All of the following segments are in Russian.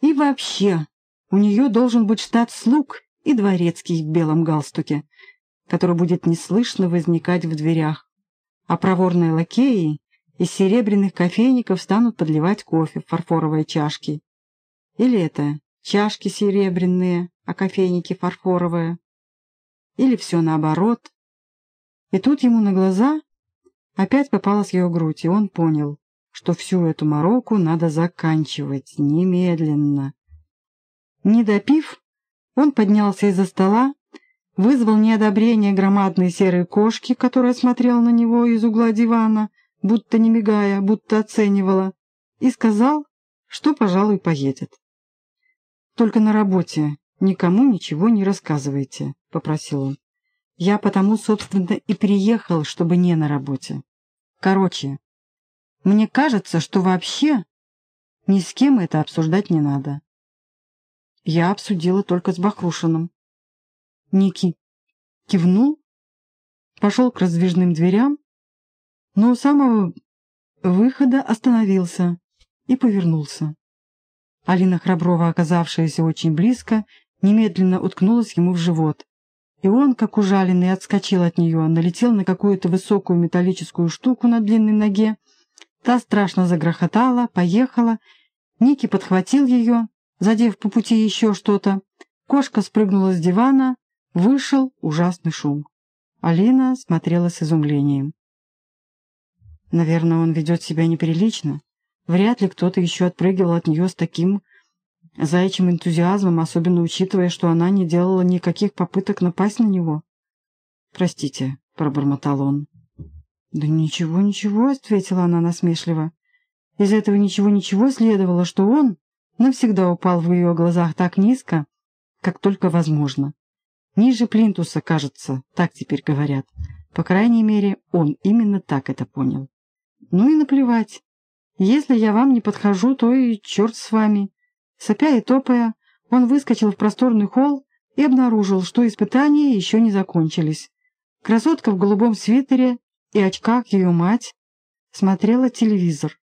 И вообще, у нее должен быть штат слуг и дворецкий в белом галстуке, который будет неслышно возникать в дверях. А проворные лакеи из серебряных кофейников станут подливать кофе в фарфоровые чашки. Или это чашки серебряные, а кофейники фарфоровые. Или все наоборот. И тут ему на глаза опять попалась ее грудь, и он понял, что всю эту мороку надо заканчивать немедленно. Не допив, он поднялся из-за стола, вызвал неодобрение громадной серой кошки, которая смотрела на него из угла дивана, будто не мигая, будто оценивала, и сказал, что, пожалуй, поедет. «Только на работе никому ничего не рассказывайте», — попросил он. «Я потому, собственно, и приехал, чтобы не на работе. Короче, мне кажется, что вообще ни с кем это обсуждать не надо. Я обсудила только с Бахрушиным. Ники кивнул, пошел к раздвижным дверям, но у самого выхода остановился и повернулся. Алина Храброва, оказавшаяся очень близко, немедленно уткнулась ему в живот, и он, как ужаленный, отскочил от нее, налетел на какую-то высокую металлическую штуку на длинной ноге, та страшно загрохотала, поехала, Ники подхватил ее, задев по пути еще что-то, кошка спрыгнула с дивана, вышел ужасный шум. Алина смотрела с изумлением. Наверное, он ведет себя неприлично. Вряд ли кто-то еще отпрыгивал от нее с таким заячьим энтузиазмом, особенно учитывая, что она не делала никаких попыток напасть на него. «Простите», — пробормотал он. «Да ничего, ничего», — ответила она насмешливо. Из этого ничего-ничего следовало, что он навсегда упал в ее глазах так низко, как только возможно. Ниже плинтуса, кажется, так теперь говорят. По крайней мере, он именно так это понял. Ну и наплевать. Если я вам не подхожу, то и черт с вами. Сопя и топая, он выскочил в просторный холл и обнаружил, что испытания еще не закончились. Красотка в голубом свитере и очках ее мать смотрела телевизор.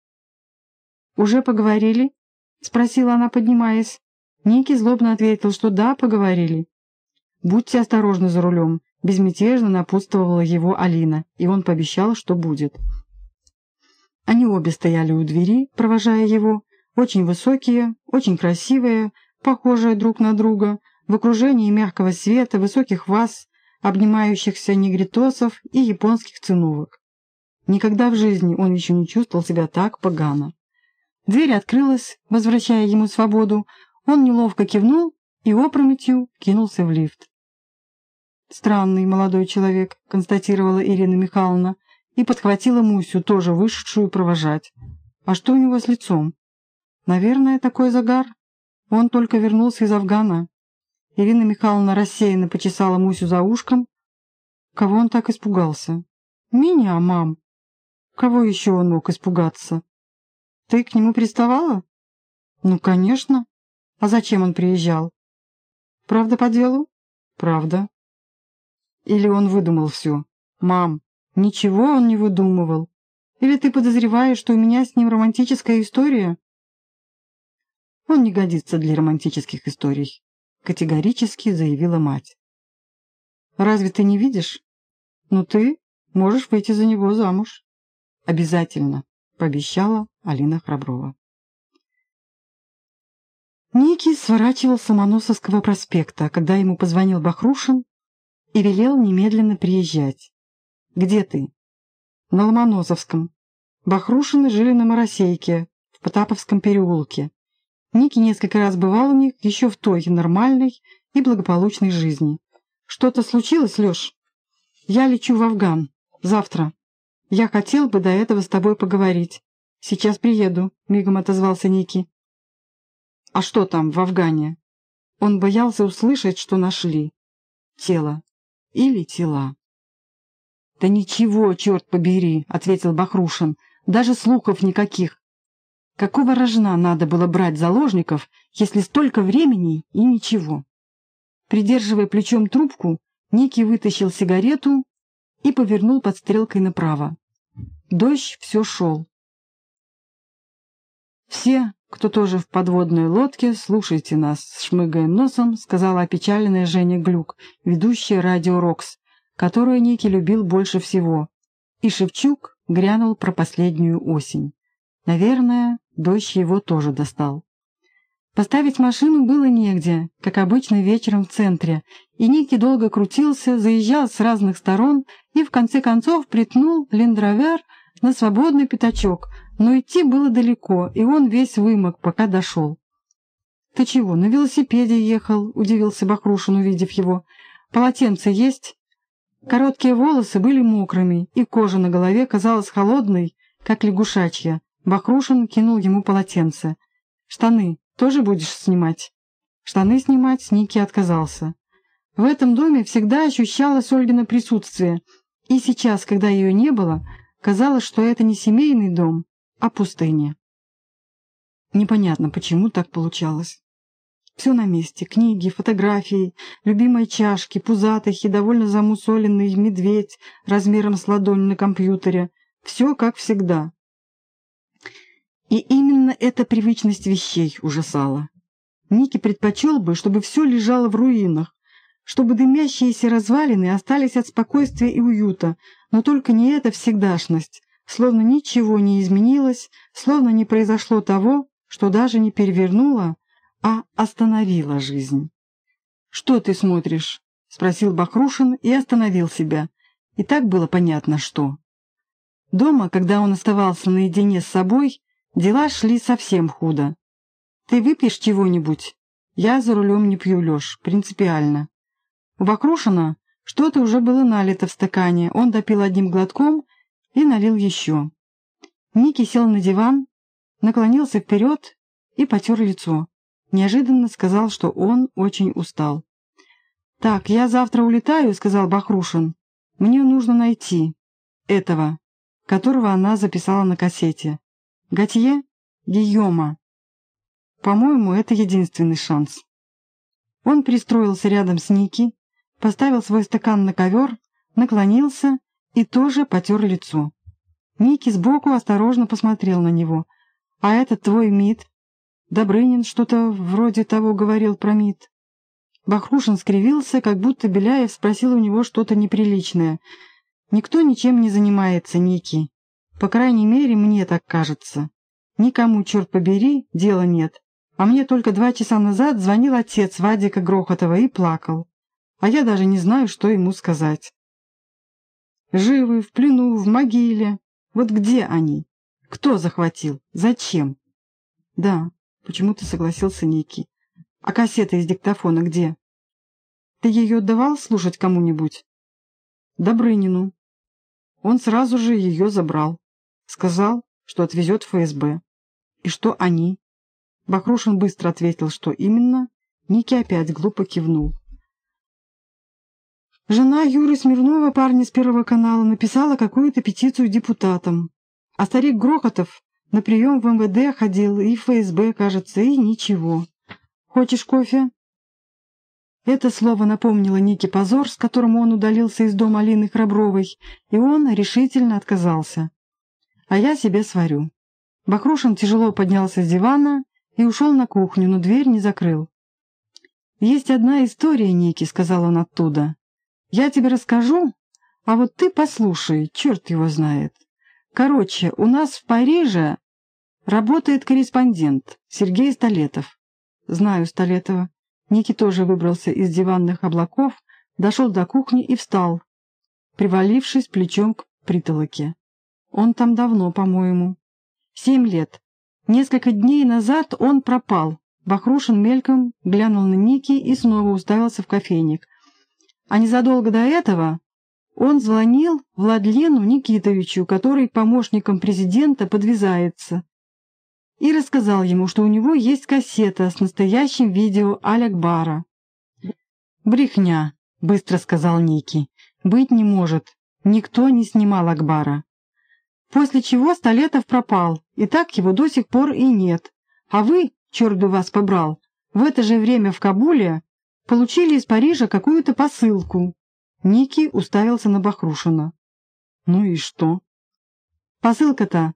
«Уже поговорили?» — спросила она, поднимаясь. Ники злобно ответил, что да, поговорили. «Будьте осторожны за рулем», — безмятежно напутствовала его Алина, и он пообещал, что будет. Они обе стояли у двери, провожая его, очень высокие, очень красивые, похожие друг на друга, в окружении мягкого света, высоких ваз, обнимающихся негритосов и японских циновок. Никогда в жизни он еще не чувствовал себя так погано. Дверь открылась, возвращая ему свободу, он неловко кивнул и опрометью кинулся в лифт. «Странный молодой человек», — констатировала Ирина Михайловна, и подхватила Мусю, тоже вышедшую провожать. «А что у него с лицом?» «Наверное, такой загар. Он только вернулся из Афгана». Ирина Михайловна рассеянно почесала Мусю за ушком. Кого он так испугался? «Меня, мам». Кого еще он мог испугаться? «Ты к нему приставала?» «Ну, конечно. А зачем он приезжал?» «Правда по делу?» «Правда». Или он выдумал все? «Мам, ничего он не выдумывал. Или ты подозреваешь, что у меня с ним романтическая история?» «Он не годится для романтических историй», — категорически заявила мать. «Разве ты не видишь? Ну ты можешь выйти за него замуж». «Обязательно», — пообещала Алина Храброва. Ники сворачивал с Ломоносовского проспекта, когда ему позвонил Бахрушин и велел немедленно приезжать. «Где ты?» «На Ломоносовском. Бахрушины жили на Моросейке, в Потаповском переулке. Ники несколько раз бывал у них еще в той нормальной и благополучной жизни. Что-то случилось, Леш? Я лечу в Афган. Завтра. Я хотел бы до этого с тобой поговорить. Сейчас приеду», — мигом отозвался Ники. «А что там, в Афгане?» Он боялся услышать, что нашли. Тело. Или тела. «Да ничего, черт побери», — ответил Бахрушин. «Даже слухов никаких. Какого рожна надо было брать заложников, если столько времени и ничего?» Придерживая плечом трубку, Ники вытащил сигарету и повернул под стрелкой направо. Дождь все шел. Все, кто тоже в подводной лодке, слушайте нас, шмыгаем носом», — сказала опечаленная Женя Глюк, ведущая радио «Рокс», которую Ники любил больше всего. И Шевчук грянул про последнюю осень. Наверное, дождь его тоже достал. Поставить машину было негде, как обычно вечером в центре, и Ники долго крутился, заезжал с разных сторон и в конце концов притнул лендровер на свободный пятачок, но идти было далеко, и он весь вымок, пока дошел. «Ты чего, на велосипеде ехал?» — удивился Бахрушин, увидев его. «Полотенце есть?» Короткие волосы были мокрыми, и кожа на голове казалась холодной, как лягушачья. Бахрушин кинул ему полотенце. «Штаны тоже будешь снимать?» Штаны снимать Ники отказался. В этом доме всегда ощущалось Ольгино присутствие, и сейчас, когда ее не было, казалось, что это не семейный дом, а пустыня. Непонятно, почему так получалось. Все на месте. Книги, фотографии, любимые чашки, пузатый и довольно замусоленный медведь размером с ладонь на компьютере. Все как всегда. И именно эта привычность вещей ужасала. Ники предпочел бы, чтобы все лежало в руинах, чтобы дымящиеся развалины остались от спокойствия и уюта, но только не эта всегдашность, словно ничего не изменилось, словно не произошло того, что даже не перевернуло, а остановила жизнь. «Что ты смотришь?» — спросил Бахрушин и остановил себя. И так было понятно, что. Дома, когда он оставался наедине с собой, дела шли совсем худо. «Ты выпьешь чего-нибудь?» «Я за рулем не пью, Леш, принципиально». У Бахрушина что-то уже было налито в стакане, он допил одним глотком и налил еще. Ники сел на диван, наклонился вперед и потер лицо неожиданно сказал, что он очень устал. «Так, я завтра улетаю», — сказал Бахрушин. «Мне нужно найти этого, которого она записала на кассете. Готье Гийома. По-моему, это единственный шанс». Он пристроился рядом с Ники, поставил свой стакан на ковер, наклонился и тоже потер лицо. Ники сбоку осторожно посмотрел на него. «А этот твой МИД?» Добрынин что-то вроде того говорил про МИД. Бахрушин скривился, как будто Беляев спросил у него что-то неприличное. «Никто ничем не занимается, Ники. По крайней мере, мне так кажется. Никому, черт побери, дела нет. А мне только два часа назад звонил отец Вадика Грохотова и плакал. А я даже не знаю, что ему сказать. Живы, в плену, в могиле. Вот где они? Кто захватил? Зачем? Да, Почему-то согласился Ники. А кассета из диктофона где? Ты ее давал слушать кому-нибудь? Добрынину. Он сразу же ее забрал. Сказал, что отвезет в ФСБ. И что они? Бахрушин быстро ответил, что именно. Ники опять глупо кивнул. Жена Юры Смирнова, парня с Первого канала, написала какую-то петицию депутатам. А старик Грохотов на прием в МВД ходил и ФСБ, кажется, и ничего. Хочешь кофе?» Это слово напомнило Нике позор, с которым он удалился из дома Алины Храбровой, и он решительно отказался. «А я себе сварю». Бахрушин тяжело поднялся с дивана и ушел на кухню, но дверь не закрыл. «Есть одна история, Ники», — сказал он оттуда. «Я тебе расскажу, а вот ты послушай, черт его знает. Короче, у нас в Париже Работает корреспондент Сергей Столетов. Знаю Столетова. Ники тоже выбрался из диванных облаков, дошел до кухни и встал, привалившись плечом к притолоке. Он там давно, по-моему. Семь лет. Несколько дней назад он пропал. Бахрушин мельком глянул на Ники и снова уставился в кофейник. А незадолго до этого он звонил Владлену Никитовичу, который помощником президента подвязается и рассказал ему, что у него есть кассета с настоящим видео Алякбара. «Брехня», — быстро сказал Ники. «Быть не может. Никто не снимал Акбара». После чего Столетов пропал, и так его до сих пор и нет. А вы, черт бы вас побрал, в это же время в Кабуле получили из Парижа какую-то посылку. Ники уставился на Бахрушина. «Ну и что?» «Посылка-то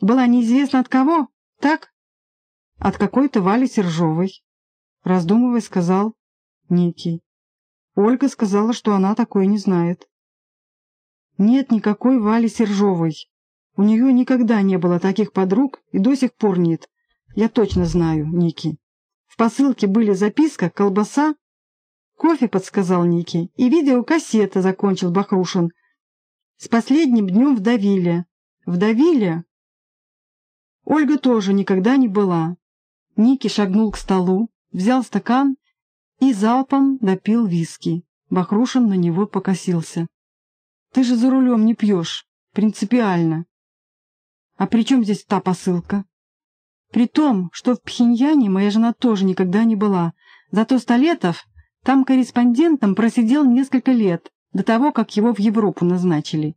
была неизвестно от кого, так? От какой-то Вали Сержовой. Раздумывая, сказал Некий. Ольга сказала, что она такой не знает. Нет никакой Вали Сержовой. У нее никогда не было таких подруг и до сих пор нет. Я точно знаю, Ники. В посылке были записка, колбаса. Кофе подсказал Ники. И видеокассета, закончил Бахрушин. С последним днем в Давиле. В Давиле? Ольга тоже никогда не была. Ники шагнул к столу, взял стакан и залпом допил виски. Бахрушин на него покосился. «Ты же за рулем не пьешь. Принципиально. А при чем здесь та посылка?» «При том, что в Пхеньяне моя жена тоже никогда не была. Зато Столетов там корреспондентом просидел несколько лет, до того, как его в Европу назначили.